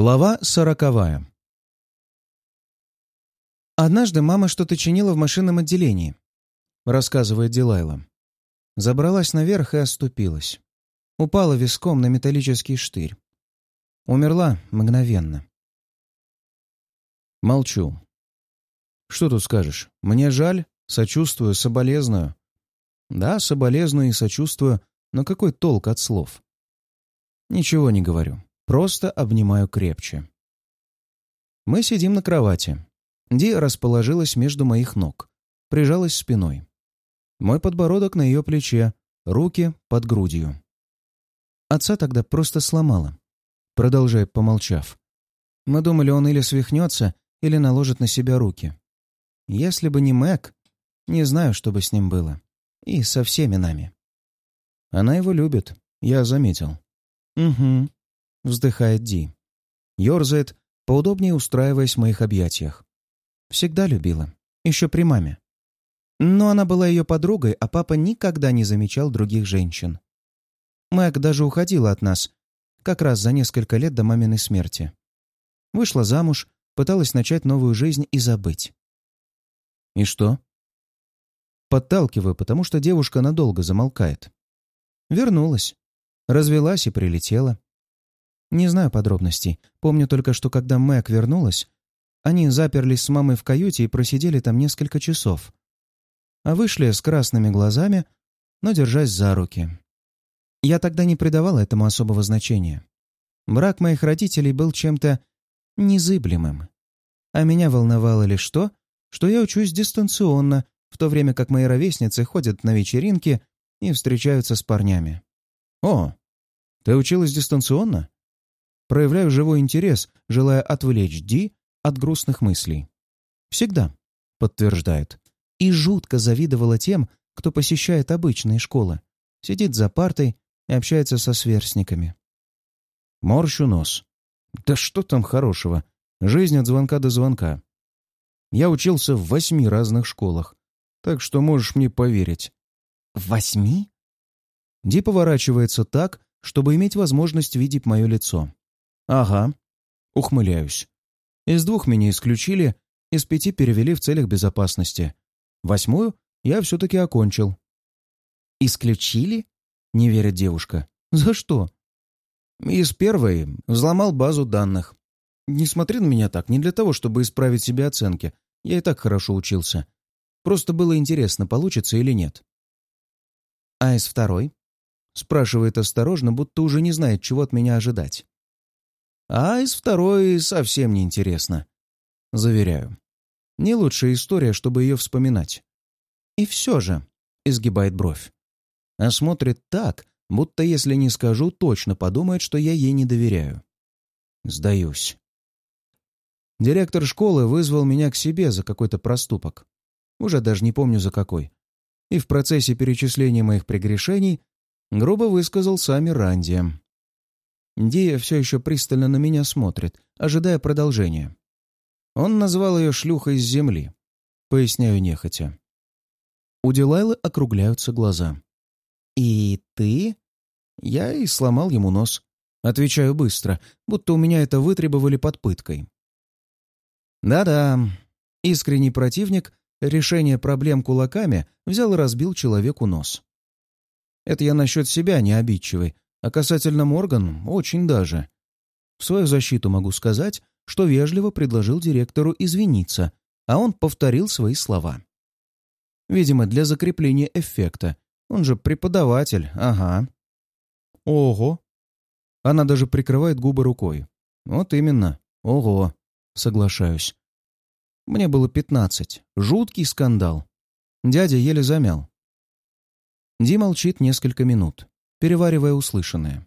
Глава сороковая. «Однажды мама что-то чинила в машинном отделении», — рассказывает Дилайла. Забралась наверх и оступилась. Упала виском на металлический штырь. Умерла мгновенно. Молчу. Что тут скажешь? Мне жаль, сочувствую, соболезную. Да, соболезную и сочувствую, но какой толк от слов? Ничего не говорю. Просто обнимаю крепче. Мы сидим на кровати. Ди расположилась между моих ног, прижалась спиной. Мой подбородок на ее плече, руки под грудью. Отца тогда просто сломала. Продолжает, помолчав. Мы думали, он или свихнется, или наложит на себя руки. Если бы не Мэг, не знаю, что бы с ним было. И со всеми нами. Она его любит, я заметил. Угу, — вздыхает Ди. Ёрзает, поудобнее устраиваясь в моих объятиях. Всегда любила. Еще при маме. Но она была ее подругой, а папа никогда не замечал других женщин. Мэг даже уходила от нас, как раз за несколько лет до маминой смерти. Вышла замуж, пыталась начать новую жизнь и забыть. И что? Подталкиваю, потому что девушка надолго замолкает. Вернулась. Развелась и прилетела. Не знаю подробностей. Помню только, что когда Мэг вернулась, они заперлись с мамой в каюте и просидели там несколько часов. А вышли с красными глазами, но держась за руки. Я тогда не придавала этому особого значения. Брак моих родителей был чем-то незыблемым. А меня волновало лишь то, что я учусь дистанционно, в то время как мои ровесницы ходят на вечеринки и встречаются с парнями. «О, ты училась дистанционно?» Проявляю живой интерес, желая отвлечь Ди от грустных мыслей. «Всегда», — подтверждает. И жутко завидовала тем, кто посещает обычные школы, сидит за партой и общается со сверстниками. Морщу нос. Да что там хорошего? Жизнь от звонка до звонка. Я учился в восьми разных школах, так что можешь мне поверить. «Восьми?» Ди поворачивается так, чтобы иметь возможность видеть мое лицо. «Ага». Ухмыляюсь. Из двух меня исключили, из пяти перевели в целях безопасности. Восьмую я все-таки окончил. «Исключили?» — не верит девушка. «За что?» «Из первой взломал базу данных. Не смотри на меня так, не для того, чтобы исправить себе оценки. Я и так хорошо учился. Просто было интересно, получится или нет». «А из второй?» — спрашивает осторожно, будто уже не знает, чего от меня ожидать. А из второй совсем не интересно. Заверяю. Не лучшая история, чтобы ее вспоминать. И все же, изгибает бровь. А смотрит так, будто если не скажу, точно подумает, что я ей не доверяю. Сдаюсь. Директор школы вызвал меня к себе за какой-то проступок. Уже даже не помню за какой. И в процессе перечисления моих прегрешений грубо высказал сами Ранди. Дия все еще пристально на меня смотрит, ожидая продолжения. Он назвал ее шлюхой с земли. Поясняю нехотя. У Дилайлы округляются глаза. «И ты?» Я и сломал ему нос. Отвечаю быстро, будто у меня это вытребовали под пыткой. Да-да, искренний противник решение проблем кулаками взял и разбил человеку нос. Это я насчет себя не обидчивый, а касательно Морган, очень даже. В свою защиту могу сказать, что вежливо предложил директору извиниться, а он повторил свои слова. Видимо, для закрепления эффекта. Он же преподаватель, ага. Ого. Она даже прикрывает губы рукой. Вот именно. Ого. Соглашаюсь. Мне было пятнадцать. Жуткий скандал. Дядя еле замял. Ди молчит несколько минут переваривая услышанное.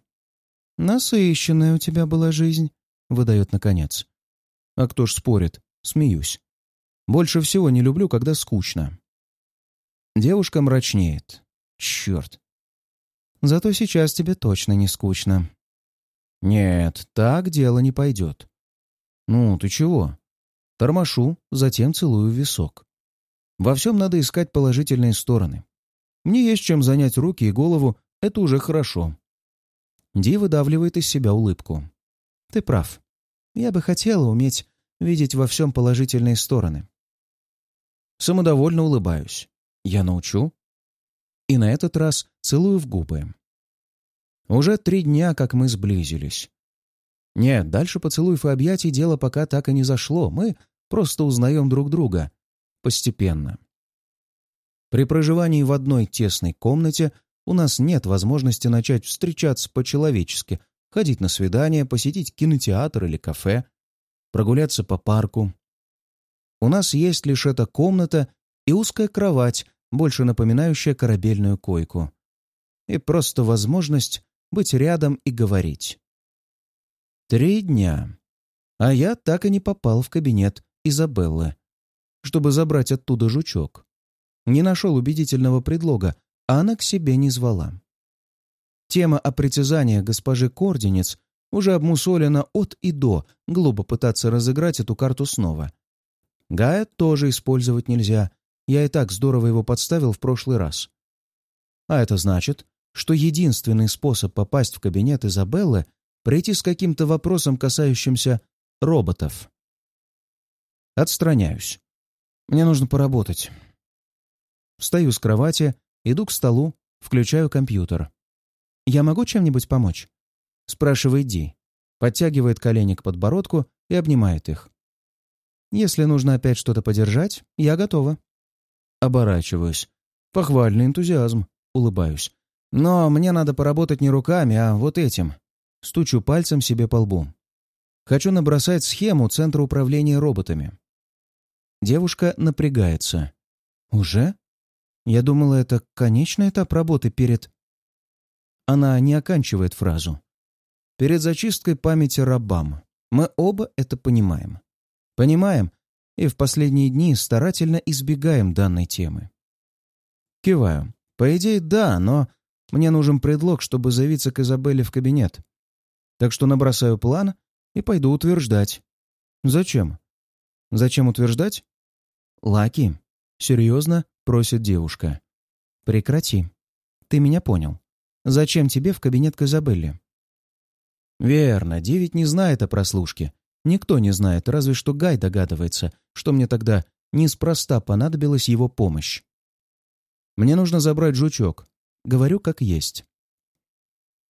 «Насыщенная у тебя была жизнь», — выдает наконец. «А кто ж спорит?» — смеюсь. «Больше всего не люблю, когда скучно». Девушка мрачнеет. «Черт!» «Зато сейчас тебе точно не скучно». «Нет, так дело не пойдет». «Ну, ты чего?» Тормошу, затем целую висок. Во всем надо искать положительные стороны. Мне есть чем занять руки и голову это уже хорошо. Ди выдавливает из себя улыбку. Ты прав. Я бы хотела уметь видеть во всем положительные стороны. Самодовольно улыбаюсь. Я научу. И на этот раз целую в губы. Уже три дня, как мы сблизились. Нет, дальше поцелуев и объятий дело пока так и не зашло. Мы просто узнаем друг друга. Постепенно. При проживании в одной тесной комнате у нас нет возможности начать встречаться по-человечески, ходить на свидания, посетить кинотеатр или кафе, прогуляться по парку. У нас есть лишь эта комната и узкая кровать, больше напоминающая корабельную койку. И просто возможность быть рядом и говорить. Три дня. А я так и не попал в кабинет Изабеллы, чтобы забрать оттуда жучок. Не нашел убедительного предлога, она к себе не звала. Тема о притязаниях госпожи Корденец уже обмусолена от и до, глупо пытаться разыграть эту карту снова. Гая тоже использовать нельзя, я и так здорово его подставил в прошлый раз. А это значит, что единственный способ попасть в кабинет Изабеллы — прийти с каким-то вопросом, касающимся роботов. Отстраняюсь. Мне нужно поработать. Встаю с кровати, иду к столу, включаю компьютер. «Я могу чем-нибудь помочь?» — спрашивает Ди. Подтягивает колени к подбородку и обнимает их. «Если нужно опять что-то подержать, я готова». Оборачиваюсь. Похвальный энтузиазм. Улыбаюсь. Но мне надо поработать не руками, а вот этим. Стучу пальцем себе по лбу. Хочу набросать схему Центра управления роботами. Девушка напрягается. «Уже?» Я думала, это конечный этап работы перед... Она не оканчивает фразу. Перед зачисткой памяти рабам. Мы оба это понимаем. Понимаем и в последние дни старательно избегаем данной темы. Киваю. По идее, да, но мне нужен предлог, чтобы заявиться к Изабелле в кабинет. Так что набросаю план и пойду утверждать. Зачем? Зачем утверждать? Лаки, серьезно просит девушка. Прекрати. Ты меня понял. Зачем тебе в кабинет к Изабелле? Верно, девять не знает о прослушке. Никто не знает, разве что Гай догадывается, что мне тогда неспроста понадобилась его помощь. Мне нужно забрать жучок. Говорю, как есть.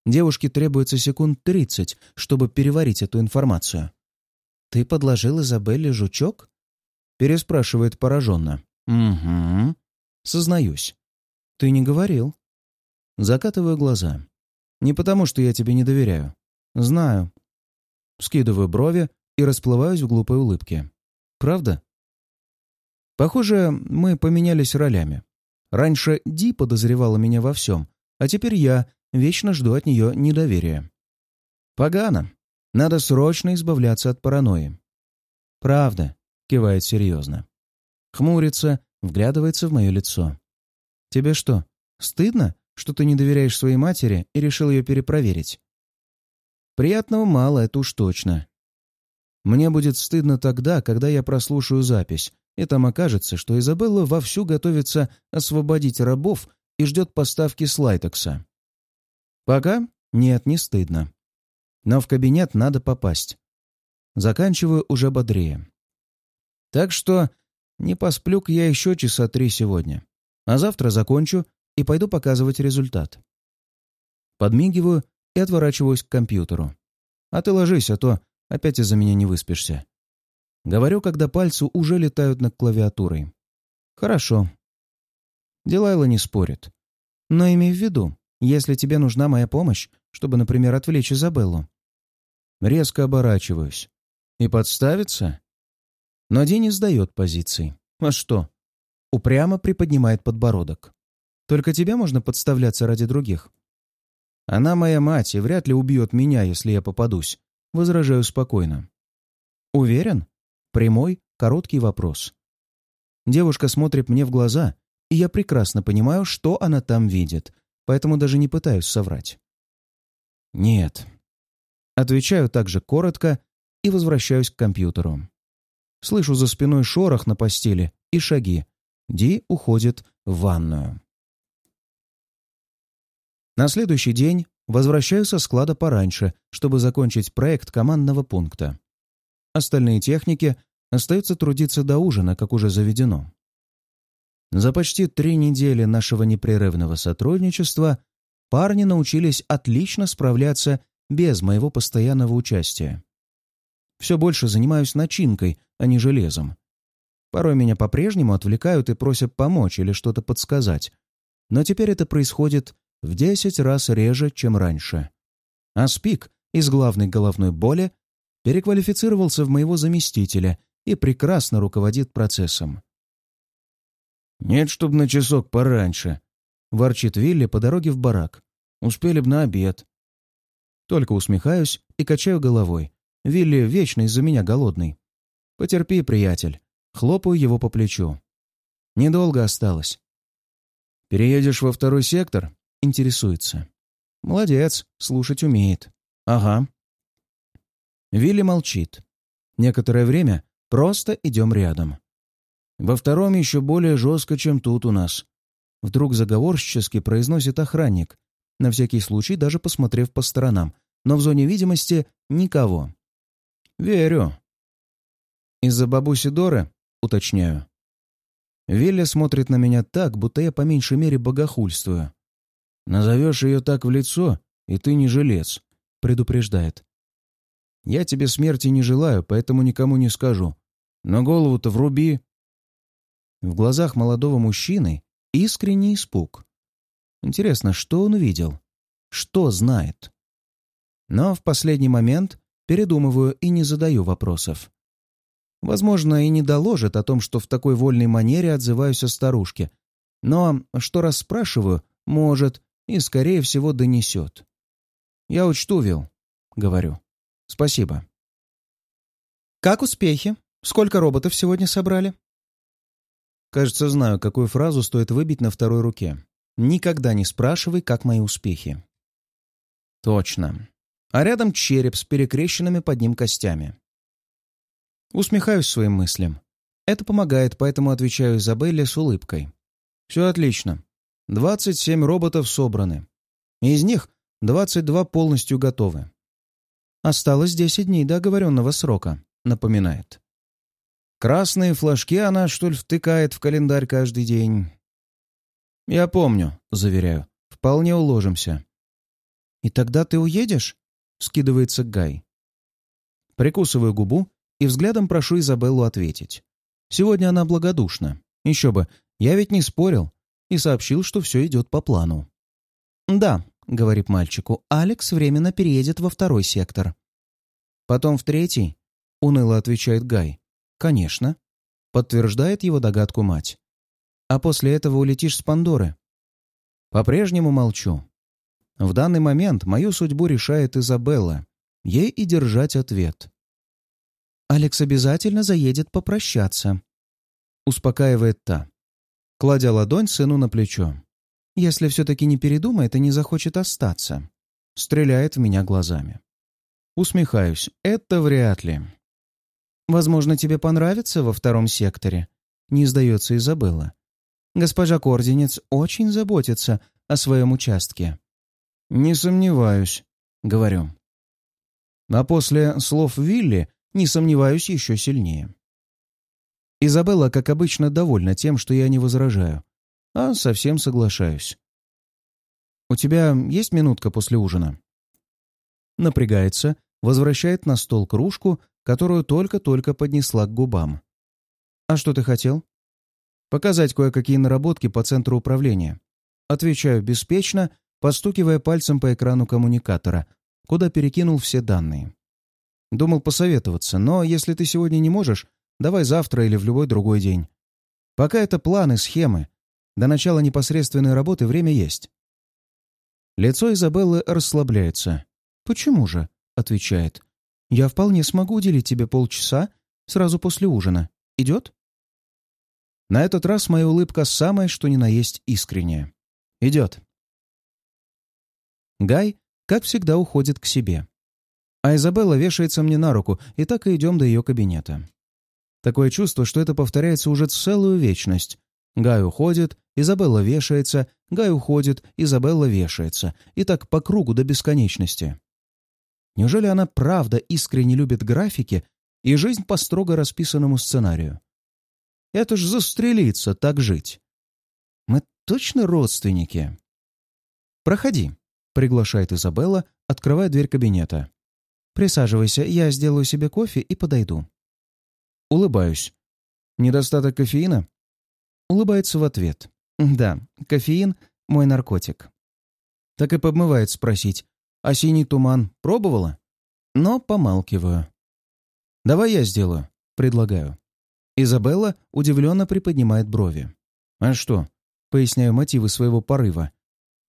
Девушке требуется секунд тридцать, чтобы переварить эту информацию. «Ты подложил Изабелле жучок?» Переспрашивает пораженно. «Угу. Сознаюсь. Ты не говорил». Закатываю глаза. «Не потому, что я тебе не доверяю. Знаю». Скидываю брови и расплываюсь в глупой улыбке. «Правда?» Похоже, мы поменялись ролями. Раньше Ди подозревала меня во всем, а теперь я вечно жду от нее недоверия. Погано. Надо срочно избавляться от паранойи. «Правда», — кивает серьезно. Хмурится, вглядывается в мое лицо. «Тебе что, стыдно, что ты не доверяешь своей матери и решил ее перепроверить?» «Приятного мало, это уж точно. Мне будет стыдно тогда, когда я прослушаю запись, и там окажется, что Изабелла вовсю готовится освободить рабов и ждет поставки слайтекса. Пока нет, не стыдно. Но в кабинет надо попасть. Заканчиваю уже бодрее. Так что не посплю я еще часа три сегодня. А завтра закончу и пойду показывать результат. Подмигиваю и отворачиваюсь к компьютеру. А ты ложись, а то опять из-за меня не выспишься. Говорю, когда пальцы уже летают над клавиатурой. Хорошо. Дилайла не спорит. Но имей в виду, если тебе нужна моя помощь, чтобы, например, отвлечь Изабеллу. Резко оборачиваюсь. И подставиться? Но не сдает позиций. А что? Упрямо приподнимает подбородок. Только тебе можно подставляться ради других. Она моя мать и вряд ли убьет меня, если я попадусь. Возражаю спокойно. Уверен? Прямой, короткий вопрос. Девушка смотрит мне в глаза, и я прекрасно понимаю, что она там видит, поэтому даже не пытаюсь соврать. «Нет». Отвечаю также коротко и возвращаюсь к компьютеру. Слышу за спиной шорох на постели и шаги. Ди уходит в ванную. На следующий день возвращаюсь со склада пораньше, чтобы закончить проект командного пункта. Остальные техники остаются трудиться до ужина, как уже заведено. За почти три недели нашего непрерывного сотрудничества парни научились отлично справляться без моего постоянного участия. Все больше занимаюсь начинкой, а не железом. Порой меня по-прежнему отвлекают и просят помочь или что-то подсказать, но теперь это происходит в десять раз реже, чем раньше. А Спик из главной головной боли переквалифицировался в моего заместителя и прекрасно руководит процессом. «Нет, чтоб на часок пораньше», — ворчит Вилли по дороге в барак. «Успели б на обед». Только усмехаюсь и качаю головой. Вилли вечно из-за меня голодный. «Потерпи, приятель». Хлопаю его по плечу. «Недолго осталось». «Переедешь во второй сектор?» — интересуется. «Молодец, слушать умеет». «Ага». Вилли молчит. Некоторое время просто идем рядом. Во втором еще более жестко, чем тут у нас. Вдруг заговорщически произносит охранник, на всякий случай даже посмотрев по сторонам, но в зоне видимости никого. «Верю». «Из-за бабуси Доры?» — уточняю. Вилли смотрит на меня так, будто я по меньшей мере богохульствую. «Назовешь ее так в лицо, и ты не жилец», — предупреждает. «Я тебе смерти не желаю, поэтому никому не скажу. Но голову-то вруби». В глазах молодого мужчины искренний испуг. Интересно, что он видел? Что знает? Но в последний момент передумываю и не задаю вопросов. Возможно, и не доложит о том, что в такой вольной манере отзываюсь о старушке. Но что раз спрашиваю, может, и, скорее всего, донесет. «Я учту, Вил», — говорю. «Спасибо». «Как успехи? Сколько роботов сегодня собрали?» Кажется, знаю, какую фразу стоит выбить на второй руке. «Никогда не спрашивай, как мои успехи». Точно. А рядом череп с перекрещенными под ним костями. Усмехаюсь своим мыслям. Это помогает, поэтому отвечаю Изабелле с улыбкой. Все отлично. 27 роботов собраны. Из них 22 полностью готовы. Осталось 10 дней до оговоренного срока, напоминает. Красные флажки она, что ли, втыкает в календарь каждый день. Я помню, заверяю. Вполне уложимся. «И тогда ты уедешь?» — скидывается Гай. Прикусываю губу и взглядом прошу Изабеллу ответить. Сегодня она благодушна. Еще бы, я ведь не спорил и сообщил, что все идет по плану. «Да», — говорит мальчику, — «Алекс временно переедет во второй сектор». «Потом в третий?» — уныло отвечает Гай. «Конечно», — подтверждает его догадку мать. «А после этого улетишь с Пандоры?» По-прежнему молчу. В данный момент мою судьбу решает Изабелла. Ей и держать ответ. Алекс обязательно заедет попрощаться», — успокаивает та, кладя ладонь сыну на плечо. «Если все-таки не передумает и не захочет остаться», — стреляет в меня глазами. Усмехаюсь. «Это вряд ли». «Возможно, тебе понравится во втором секторе», — не сдается Изабелла. «Госпожа Кординец очень заботится о своем участке». «Не сомневаюсь», — говорю. А после слов Вилли не сомневаюсь еще сильнее. Изабелла, как обычно, довольна тем, что я не возражаю, а совсем соглашаюсь. «У тебя есть минутка после ужина?» Напрягается, возвращает на стол кружку, которую только-только поднесла к губам. «А что ты хотел?» «Показать кое-какие наработки по центру управления». Отвечаю беспечно, постукивая пальцем по экрану коммуникатора, куда перекинул все данные. Думал посоветоваться, но если ты сегодня не можешь, давай завтра или в любой другой день. Пока это планы, схемы. До начала непосредственной работы время есть. Лицо Изабеллы расслабляется. «Почему же?» — отвечает. «Я вполне смогу уделить тебе полчаса сразу после ужина. Идет?» На этот раз моя улыбка самая, что ни на есть искренняя. «Идет». Гай, как всегда, уходит к себе. А Изабелла вешается мне на руку, и так и идем до ее кабинета. Такое чувство, что это повторяется уже целую вечность. Гай уходит, Изабелла вешается, Гай уходит, Изабелла вешается. И так по кругу до бесконечности. Неужели она правда искренне любит графики и жизнь по строго расписанному сценарию. Это ж застрелиться, так жить. Мы точно родственники? «Проходи», — приглашает Изабелла, открывая дверь кабинета. «Присаживайся, я сделаю себе кофе и подойду». Улыбаюсь. «Недостаток кофеина?» Улыбается в ответ. «Да, кофеин — мой наркотик». Так и подмывает спросить, «А синий туман пробовала?» Но помалкиваю. «Давай я сделаю», — предлагаю. Изабелла удивленно приподнимает брови. «А что?» — поясняю мотивы своего порыва.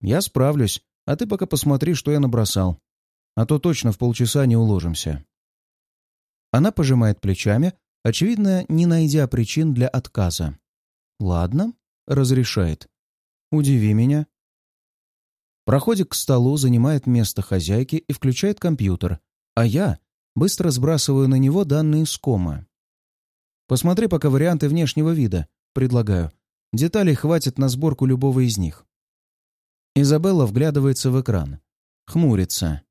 «Я справлюсь, а ты пока посмотри, что я набросал. А то точно в полчаса не уложимся». Она пожимает плечами, очевидно, не найдя причин для отказа. «Ладно», — разрешает. «Удиви меня». Проходит к столу, занимает место хозяйки и включает компьютер, а я быстро сбрасываю на него данные с кома. Посмотри пока варианты внешнего вида, предлагаю. Деталей хватит на сборку любого из них. Изабелла вглядывается в экран. Хмурится.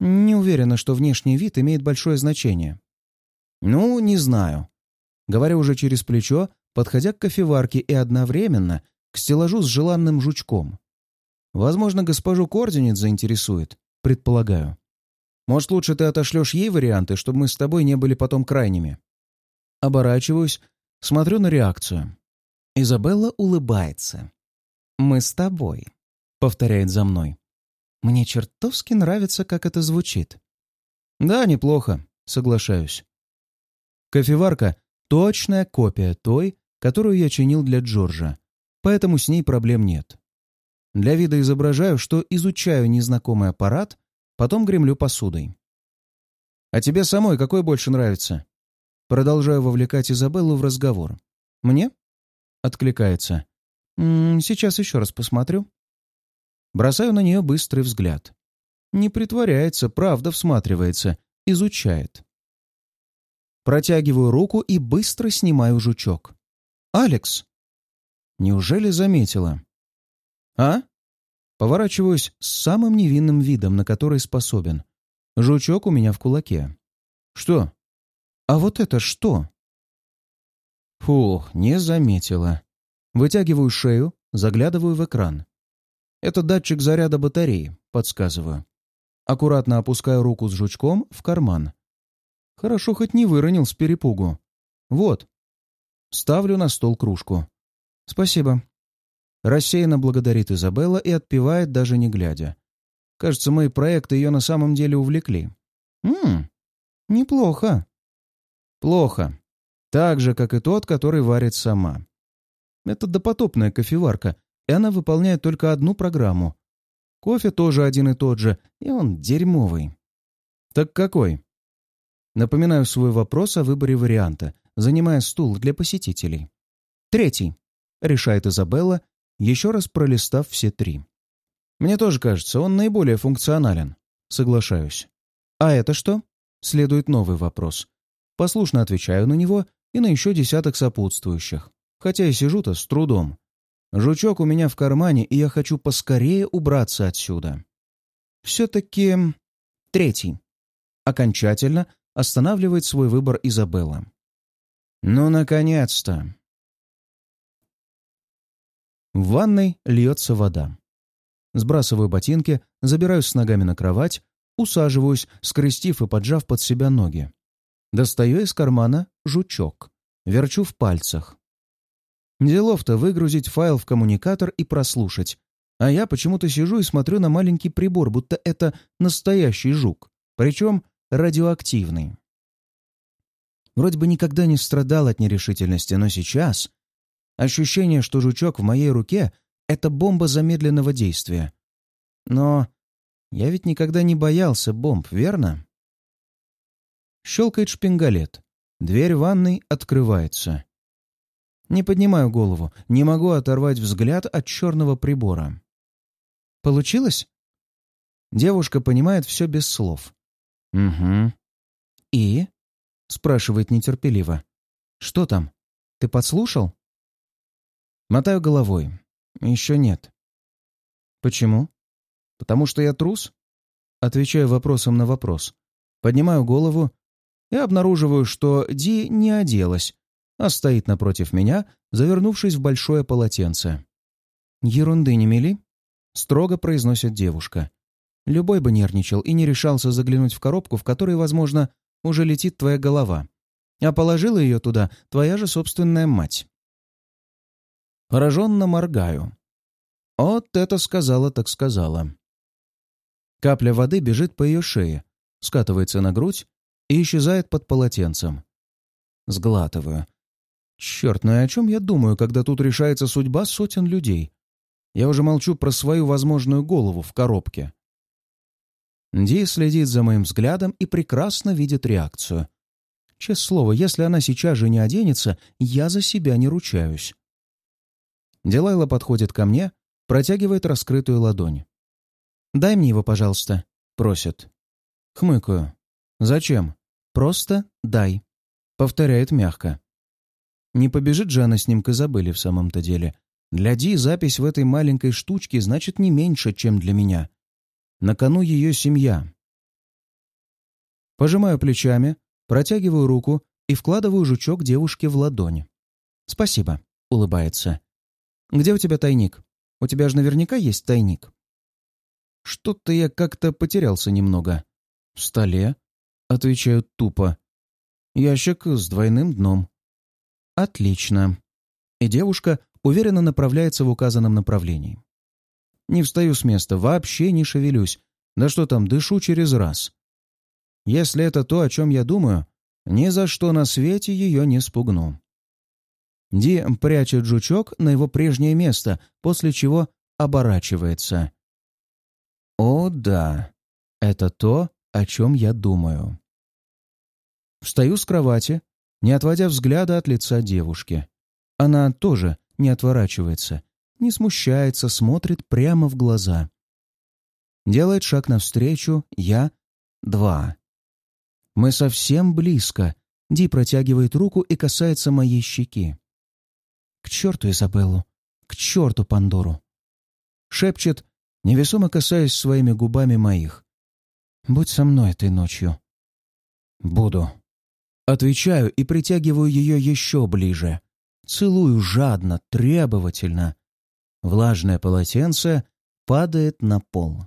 Не уверена, что внешний вид имеет большое значение. Ну, не знаю. Говорю уже через плечо, подходя к кофеварке и одновременно к стеллажу с желанным жучком. Возможно, госпожу Кординец заинтересует, предполагаю. Может, лучше ты отошлешь ей варианты, чтобы мы с тобой не были потом крайними. Оборачиваюсь, смотрю на реакцию. Изабелла улыбается. «Мы с тобой», — повторяет за мной. Мне чертовски нравится, как это звучит. «Да, неплохо», — соглашаюсь. Кофеварка — точная копия той, которую я чинил для Джорджа, поэтому с ней проблем нет. Для вида изображаю, что изучаю незнакомый аппарат, потом гремлю посудой. «А тебе самой какой больше нравится?» Продолжаю вовлекать Изабеллу в разговор. «Мне?» — откликается. «М -м, «Сейчас еще раз посмотрю». Бросаю на нее быстрый взгляд. Не притворяется, правда всматривается, изучает. Протягиваю руку и быстро снимаю жучок. «Алекс!» Неужели заметила? «А?» Поворачиваюсь с самым невинным видом, на который способен. Жучок у меня в кулаке. «Что?» «А вот это что?» Фух, не заметила. Вытягиваю шею, заглядываю в экран. Это датчик заряда батареи, подсказываю. Аккуратно опускаю руку с жучком в карман. Хорошо хоть не выронил с перепугу. Вот. Ставлю на стол кружку. Спасибо. Рассеянно благодарит Изабелла и отпивает, даже не глядя. Кажется, мои проекты ее на самом деле увлекли. Ммм, неплохо. Плохо. Так же, как и тот, который варит сама. Это допотопная кофеварка, и она выполняет только одну программу. Кофе тоже один и тот же, и он дерьмовый. Так какой? Напоминаю свой вопрос о выборе варианта, занимая стул для посетителей. Третий, решает Изабелла, еще раз пролистав все три. Мне тоже кажется, он наиболее функционален. Соглашаюсь. А это что? Следует новый вопрос. Послушно отвечаю на него и на еще десяток сопутствующих. Хотя и сижу-то с трудом. Жучок у меня в кармане, и я хочу поскорее убраться отсюда. Все-таки третий. Окончательно останавливает свой выбор Изабелла. Ну, наконец-то! В ванной льется вода. Сбрасываю ботинки, забираюсь с ногами на кровать, усаживаюсь, скрестив и поджав под себя ноги. Достаю из кармана жучок. Верчу в пальцах. Делов-то выгрузить файл в коммуникатор и прослушать. А я почему-то сижу и смотрю на маленький прибор, будто это настоящий жук. Причем радиоактивный. Вроде бы никогда не страдал от нерешительности, но сейчас ощущение, что жучок в моей руке — это бомба замедленного действия. Но я ведь никогда не боялся бомб, верно? Щелкает шпингалет. Дверь ванной открывается. Не поднимаю голову, не могу оторвать взгляд от черного прибора. «Получилось?» Девушка понимает все без слов. «Угу». «И?» — спрашивает нетерпеливо. «Что там? Ты подслушал?» Мотаю головой. «Еще нет». «Почему?» «Потому что я трус?» Отвечаю вопросом на вопрос. Поднимаю голову и обнаруживаю, что Ди не оделась, а стоит напротив меня, завернувшись в большое полотенце. «Ерунды не мели?» — строго произносит девушка. Любой бы нервничал и не решался заглянуть в коробку, в которой, возможно, уже летит твоя голова. А положила ее туда твоя же собственная мать. Пораженно моргаю. Вот это сказала так сказала. Капля воды бежит по ее шее, скатывается на грудь и исчезает под полотенцем. Сглатываю. Черт, ну и о чем я думаю, когда тут решается судьба сотен людей? Я уже молчу про свою возможную голову в коробке. Ди следит за моим взглядом и прекрасно видит реакцию. Честное слово, если она сейчас же не оденется, я за себя не ручаюсь. Дилайла подходит ко мне, протягивает раскрытую ладонь. «Дай мне его, пожалуйста», — просит. Хмыкаю. «Зачем?» «Просто дай», — повторяет мягко. Не побежит же она с ним к Изабелле в самом-то деле. Для Ди запись в этой маленькой штучке значит не меньше, чем для меня. На кону ее семья. Пожимаю плечами, протягиваю руку и вкладываю жучок девушке в ладонь. «Спасибо», — улыбается. «Где у тебя тайник? У тебя же наверняка есть тайник». «Что-то я как-то потерялся немного». «В столе?» — отвечаю тупо. «Ящик с двойным дном». «Отлично». И девушка уверенно направляется в указанном направлении. Не встаю с места, вообще не шевелюсь. Да что там, дышу через раз. Если это то, о чем я думаю, ни за что на свете ее не спугну. Ди прячет жучок на его прежнее место, после чего оборачивается. О, да, это то, о чем я думаю. Встаю с кровати, не отводя взгляда от лица девушки. Она тоже не отворачивается, не смущается, смотрит прямо в глаза. Делает шаг навстречу, я — два. Мы совсем близко. Ди протягивает руку и касается моей щеки. «К черту Изабеллу! К черту Пандору!» Шепчет, невесомо касаясь своими губами моих. «Будь со мной этой ночью». «Буду». Отвечаю и притягиваю ее еще ближе. Целую жадно, требовательно. Влажное полотенце падает на пол.